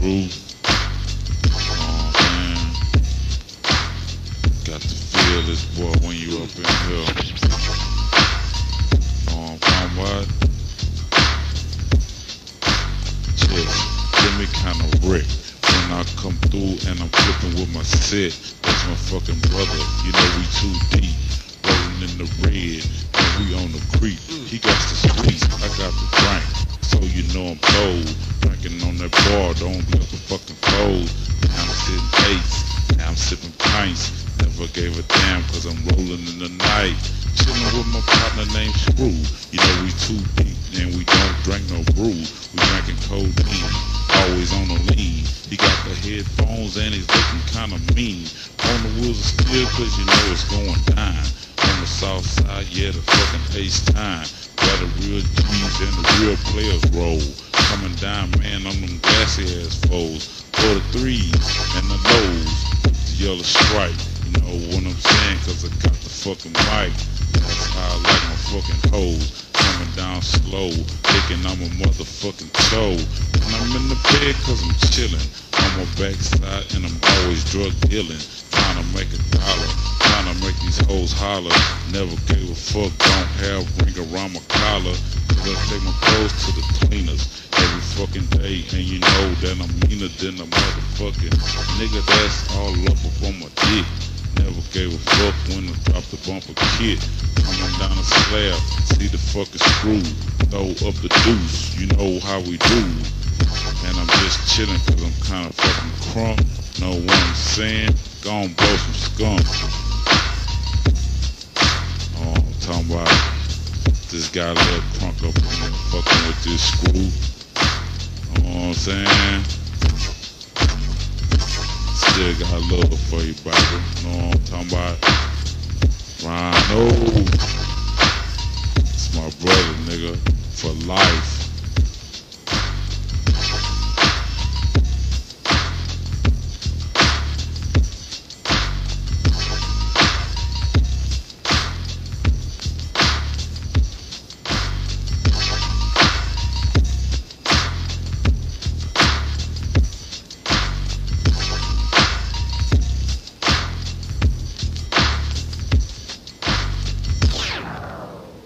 crew. Oh. Got to feel this boy when you up in here. Um, what? Check. Give me kinda wreck when I come through and I'm flipping with my set. That's my fucking brother. You know we too deep. Rolling in the red and we on the creek. He got the squeeze, I got the drink. I'm cold. Drinking on that bar, don't up a fucking cold. Now I'm sitting eights, now I'm sipping pints. Never gave a damn cause I'm rolling in the night. Chilling with my partner named Screw. You know we too deep and we don't drink no brew. We drinking codeine, always on the lean. He got the headphones and he's looking kinda mean. On the wheels of steel cause you know it's going down. On the south side, yeah, the fucking ace time. Where the real G's and the real players roll. Coming down, man, on them gassy ass foes. For the threes and the lows, the yellow stripe. You know what I'm saying? Cause I got the fucking mic. That's how I like my fucking hoes. Coming down slow, thinking I'm a motherfucking toe. And I'm in the bed cause I'm chilling. On my backside and I'm always drug dealing. Trying to make a dollar, hoes holler. Never gave a fuck, don't have ring around my collar. Cause I take my clothes to the cleaners every fucking day. And you know that I'm meaner than a motherfucking nigga that's all up on my dick. Never gave a fuck when I dropped the bumper kit. Coming down the slab, see the fucking screw. Throw up the deuce, you know how we do. And I'm just chilling cause I'm kinda fucking crunk. Know what I'm saying? Gonna blow some skunk. Talking about this guy little crunk up in fucking with this screw. Know what I'm saying? Still got love for you, baby. Know what I'm talking about? Rhino. It's my brother, nigga. For life.